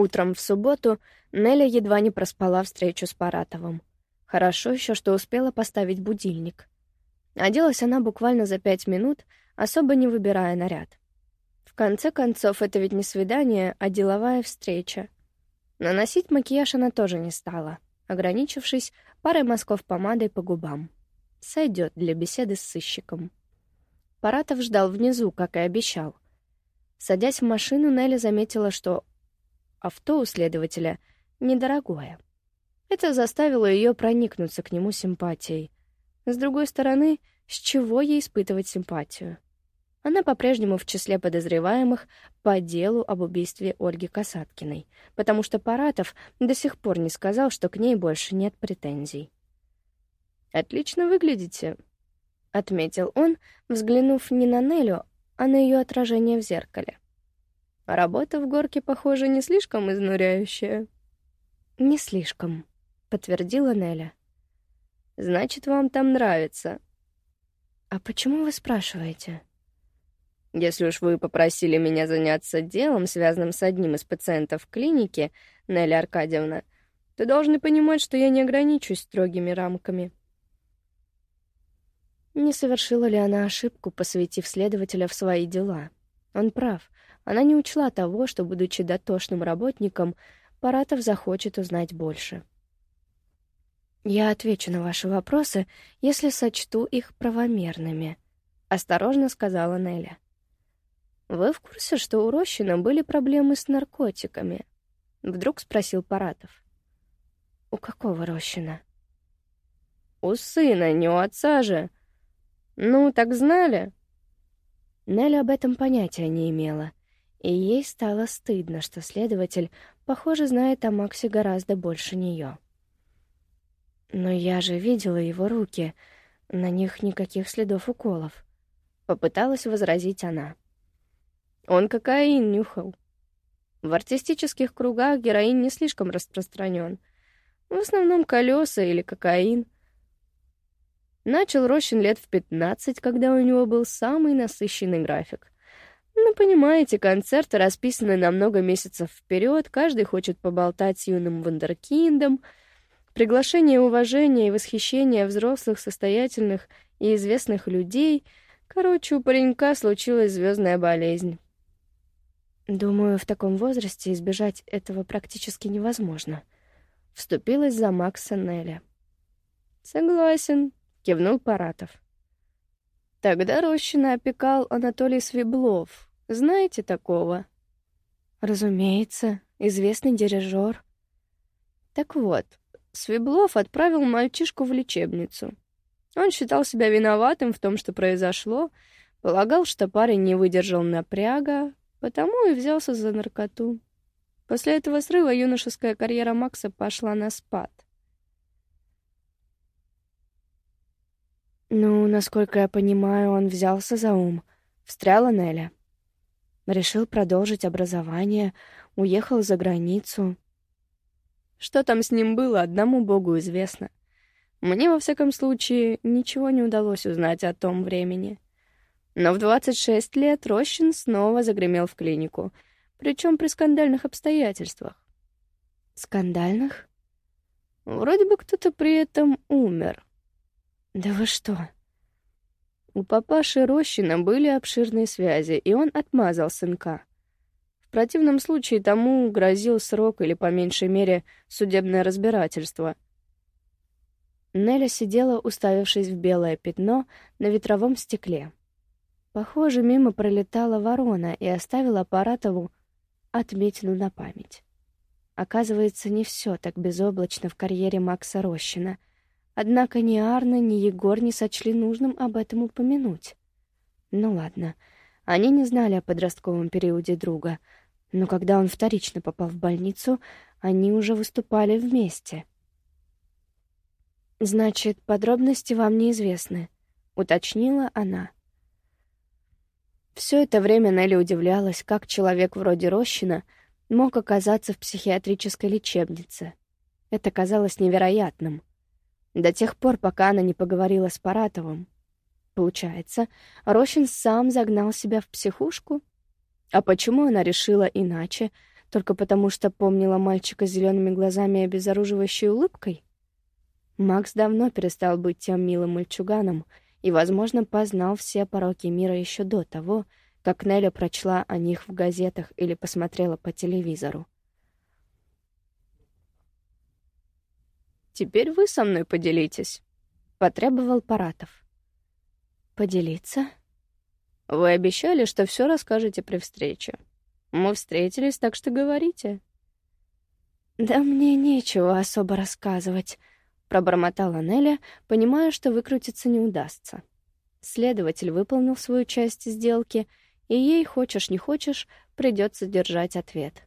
Утром в субботу Неля едва не проспала встречу с Паратовым. Хорошо еще, что успела поставить будильник. Оделась она буквально за пять минут, особо не выбирая наряд. В конце концов, это ведь не свидание, а деловая встреча. Наносить макияж она тоже не стала, ограничившись парой мазков помадой по губам. Сойдет для беседы с сыщиком. Паратов ждал внизу, как и обещал. Садясь в машину, Нелли заметила, что авто у следователя недорогое. Это заставило ее проникнуться к нему симпатией. С другой стороны, с чего ей испытывать симпатию? Она по-прежнему в числе подозреваемых по делу об убийстве Ольги Касаткиной, потому что Паратов до сих пор не сказал, что к ней больше нет претензий. «Отлично выглядите», — отметил он, взглянув не на Нелю, а на ее отражение в зеркале. «Работа в горке, похоже, не слишком изнуряющая». «Не слишком», — подтвердила Неля. «Значит, вам там нравится». «А почему вы спрашиваете?» Если уж вы попросили меня заняться делом, связанным с одним из пациентов в клинике, Нелли Аркадьевна, то должны понимать, что я не ограничусь строгими рамками. Не совершила ли она ошибку, посвятив следователя в свои дела? Он прав. Она не учла того, что, будучи дотошным работником, Паратов захочет узнать больше. «Я отвечу на ваши вопросы, если сочту их правомерными», — осторожно сказала Неля. «Вы в курсе, что у Рощина были проблемы с наркотиками?» — вдруг спросил Паратов. «У какого Рощина?» «У сына, не у отца же. Ну, так знали?» Нелли об этом понятия не имела, и ей стало стыдно, что следователь, похоже, знает о Максе гораздо больше нее. «Но я же видела его руки, на них никаких следов уколов», — попыталась возразить она. Он кокаин нюхал. В артистических кругах героин не слишком распространен. В основном колеса или кокаин. Начал Рощин лет в 15, когда у него был самый насыщенный график. Ну, понимаете, концерты расписаны на много месяцев вперед, каждый хочет поболтать с юным вундеркиндом. Приглашение уважения и восхищения взрослых, состоятельных и известных людей. Короче, у паренька случилась звездная болезнь. Думаю, в таком возрасте избежать этого практически невозможно. Вступилась за Макса Нелли. Согласен, кивнул Паратов. Тогда Рощина опекал Анатолий Свеблов. Знаете такого? Разумеется, известный дирижер. Так вот, Свеблов отправил мальчишку в лечебницу. Он считал себя виноватым в том, что произошло, полагал, что парень не выдержал напряга, Потому и взялся за наркоту. После этого срыва юношеская карьера Макса пошла на спад. «Ну, насколько я понимаю, он взялся за ум», — встряла Неля. Решил продолжить образование, уехал за границу. Что там с ним было, одному богу известно. Мне, во всяком случае, ничего не удалось узнать о том времени. Но в 26 лет Рощин снова загремел в клинику, причем при скандальных обстоятельствах. Скандальных? Вроде бы кто-то при этом умер. Да вы что? У папаши Рощина были обширные связи, и он отмазал сынка. В противном случае тому грозил срок или, по меньшей мере, судебное разбирательство. Неля сидела, уставившись в белое пятно на ветровом стекле. Похоже, мимо пролетала ворона и оставила Аппаратову отметину на память. Оказывается, не все так безоблачно в карьере Макса Рощина. Однако ни Арна, ни Егор не сочли нужным об этом упомянуть. Ну ладно, они не знали о подростковом периоде друга, но когда он вторично попал в больницу, они уже выступали вместе. «Значит, подробности вам неизвестны», — уточнила она. Все это время Нелли удивлялась, как человек вроде Рощина мог оказаться в психиатрической лечебнице. Это казалось невероятным. До тех пор, пока она не поговорила с Паратовым. Получается, Рощин сам загнал себя в психушку? А почему она решила иначе, только потому что помнила мальчика с зелеными глазами и обезоруживающей улыбкой? Макс давно перестал быть тем милым мальчуганом и, возможно, познал все пороки мира еще до того, как Неля прочла о них в газетах или посмотрела по телевизору. «Теперь вы со мной поделитесь», — потребовал Паратов. «Поделиться?» «Вы обещали, что все расскажете при встрече. Мы встретились, так что говорите». «Да мне нечего особо рассказывать», — пробормотала Неля, понимая, что выкрутиться не удастся. Следователь выполнил свою часть сделки, и ей, хочешь не хочешь, придется держать ответ.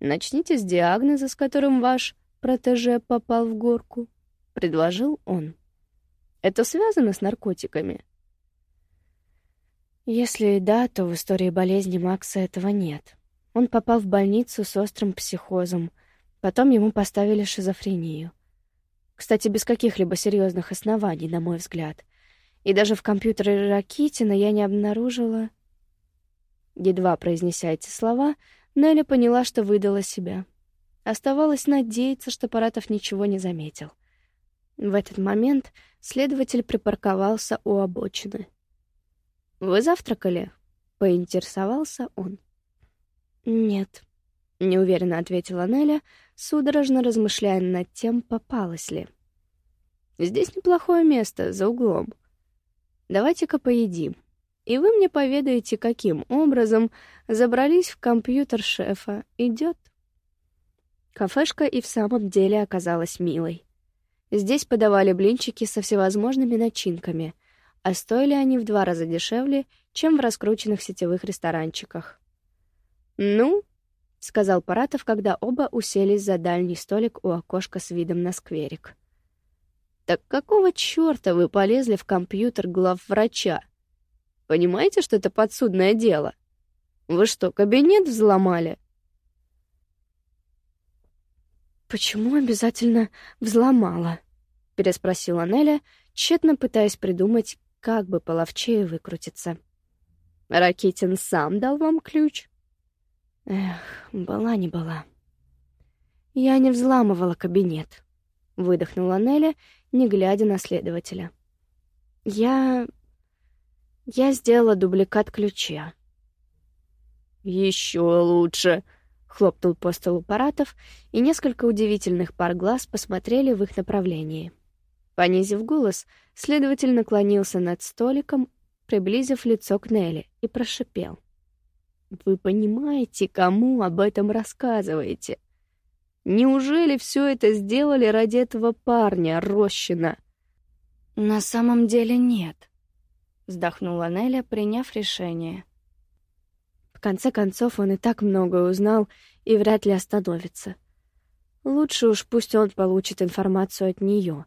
«Начните с диагноза, с которым ваш протеже попал в горку», — предложил он. «Это связано с наркотиками?» Если и да, то в истории болезни Макса этого нет. Он попал в больницу с острым психозом, потом ему поставили шизофрению. Кстати, без каких-либо серьезных оснований, на мой взгляд. И даже в компьютере Ракитина я не обнаружила... Едва произнеся эти слова, Нелли поняла, что выдала себя. Оставалось надеяться, что Паратов ничего не заметил. В этот момент следователь припарковался у обочины. «Вы завтракали?» — поинтересовался он. «Нет», — неуверенно ответила Неля, судорожно размышляя над тем, попалась ли. «Здесь неплохое место, за углом. Давайте-ка поедим. И вы мне поведаете, каким образом забрались в компьютер шефа. Идет?» Кафешка и в самом деле оказалась милой. Здесь подавали блинчики со всевозможными начинками, а стоили они в два раза дешевле, чем в раскрученных сетевых ресторанчиках. «Ну», — сказал Паратов, когда оба уселись за дальний столик у окошка с видом на скверик. «Так какого чёрта вы полезли в компьютер главврача? Понимаете, что это подсудное дело? Вы что, кабинет взломали?» «Почему обязательно взломала?» — переспросила Неля, тщетно пытаясь придумать, как бы половчее выкрутиться. «Ракитин сам дал вам ключ?» «Эх, была не была». «Я не взламывала кабинет», — выдохнула Неля, не глядя на следователя. «Я... я сделала дубликат ключа». «Еще лучше», Хлопнул по столу Паратов, и несколько удивительных пар глаз посмотрели в их направлении. Понизив голос, следователь наклонился над столиком, приблизив лицо к Нелли, и прошипел. «Вы понимаете, кому об этом рассказываете? Неужели все это сделали ради этого парня, Рощина?» «На самом деле нет», — вздохнула Неля, приняв решение. В конце концов, он и так многое узнал и вряд ли остановится. Лучше уж пусть он получит информацию от нее.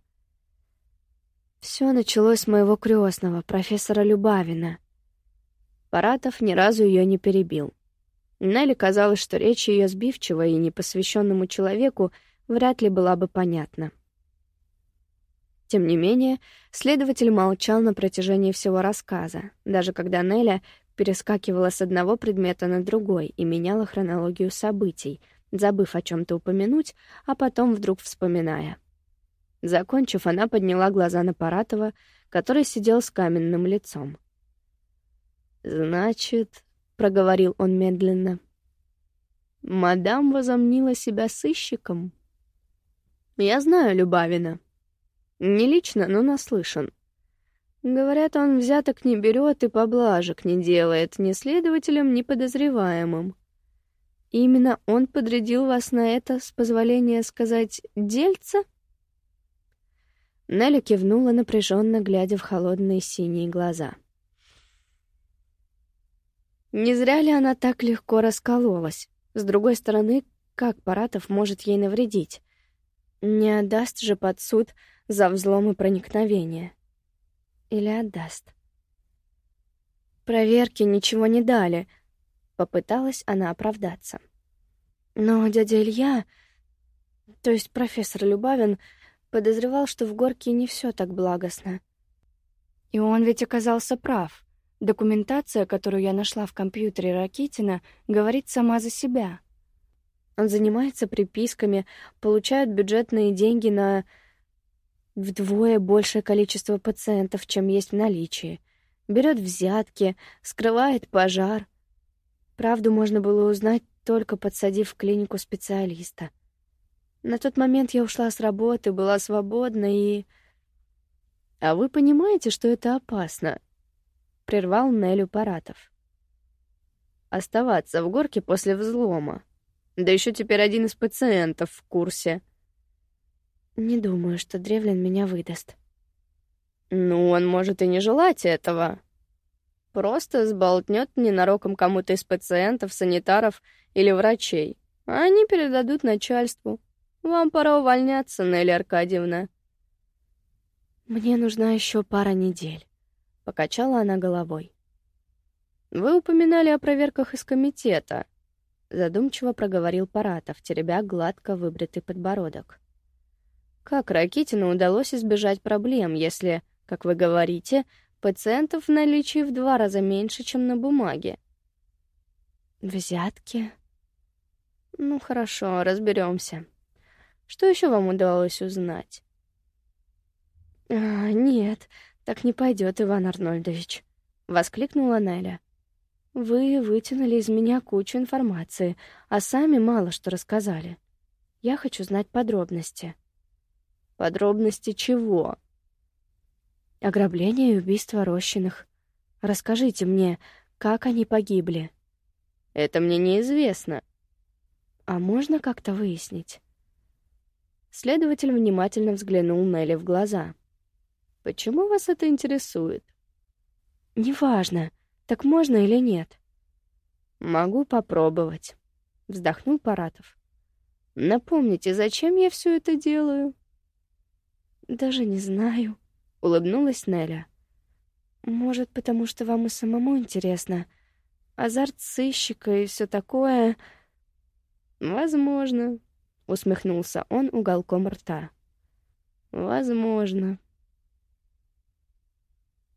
Все началось с моего крестного, профессора Любавина. Паратов ни разу ее не перебил. Нелли казалось, что речь ее сбивчивая и непосвященному человеку вряд ли была бы понятна. Тем не менее, следователь молчал на протяжении всего рассказа, даже когда Неля перескакивала с одного предмета на другой и меняла хронологию событий, забыв о чем-то упомянуть, а потом вдруг вспоминая. Закончив, она подняла глаза на Паратова, который сидел с каменным лицом. «Значит», — проговорил он медленно, — «мадам возомнила себя сыщиком?» «Я знаю Любавина. Не лично, но наслышан. Говорят, он взяток не берет и поблажек не делает ни следователям, ни подозреваемым. Именно он подрядил вас на это, с позволения сказать, дельца? Нелли кивнула напряженно, глядя в холодные синие глаза. Не зря ли она так легко раскололась? С другой стороны, как Паратов может ей навредить? Не отдаст же под суд за взлом и проникновение или отдаст. Проверки ничего не дали. Попыталась она оправдаться. Но дядя Илья, то есть профессор Любавин, подозревал, что в горке не все так благостно. И он ведь оказался прав. Документация, которую я нашла в компьютере Ракитина, говорит сама за себя. Он занимается приписками, получает бюджетные деньги на вдвое большее количество пациентов, чем есть в наличии. Берет взятки, скрывает пожар. Правду можно было узнать, только подсадив в клинику специалиста. На тот момент я ушла с работы, была свободна и... «А вы понимаете, что это опасно?» — прервал Нелю Паратов. «Оставаться в горке после взлома. Да еще теперь один из пациентов в курсе». «Не думаю, что Древлин меня выдаст». «Ну, он может и не желать этого. Просто сболтнет ненароком кому-то из пациентов, санитаров или врачей, а они передадут начальству. Вам пора увольняться, Нелли Аркадьевна». «Мне нужна еще пара недель», — покачала она головой. «Вы упоминали о проверках из комитета», — задумчиво проговорил Паратов, теребя гладко выбритый подбородок. «Как Ракитину удалось избежать проблем, если, как вы говорите, пациентов в наличии в два раза меньше, чем на бумаге?» «Взятки?» «Ну хорошо, разберемся. Что еще вам удалось узнать? А, нет, так не пойдет, Иван Арнольдович, воскликнула Неля. Вы вытянули из меня кучу информации, а сами мало что рассказали. Я хочу знать подробности. Подробности чего? Ограбление и убийство Рощиных. Расскажите мне, как они погибли. Это мне неизвестно. А можно как-то выяснить? Следователь внимательно взглянул Нелли в глаза. «Почему вас это интересует?» «Неважно, так можно или нет?» «Могу попробовать», — вздохнул Паратов. «Напомните, зачем я все это делаю?» «Даже не знаю», — улыбнулась Неля. «Может, потому что вам и самому интересно. Азарт сыщика и все такое...» «Возможно», — усмехнулся он уголком рта. «Возможно.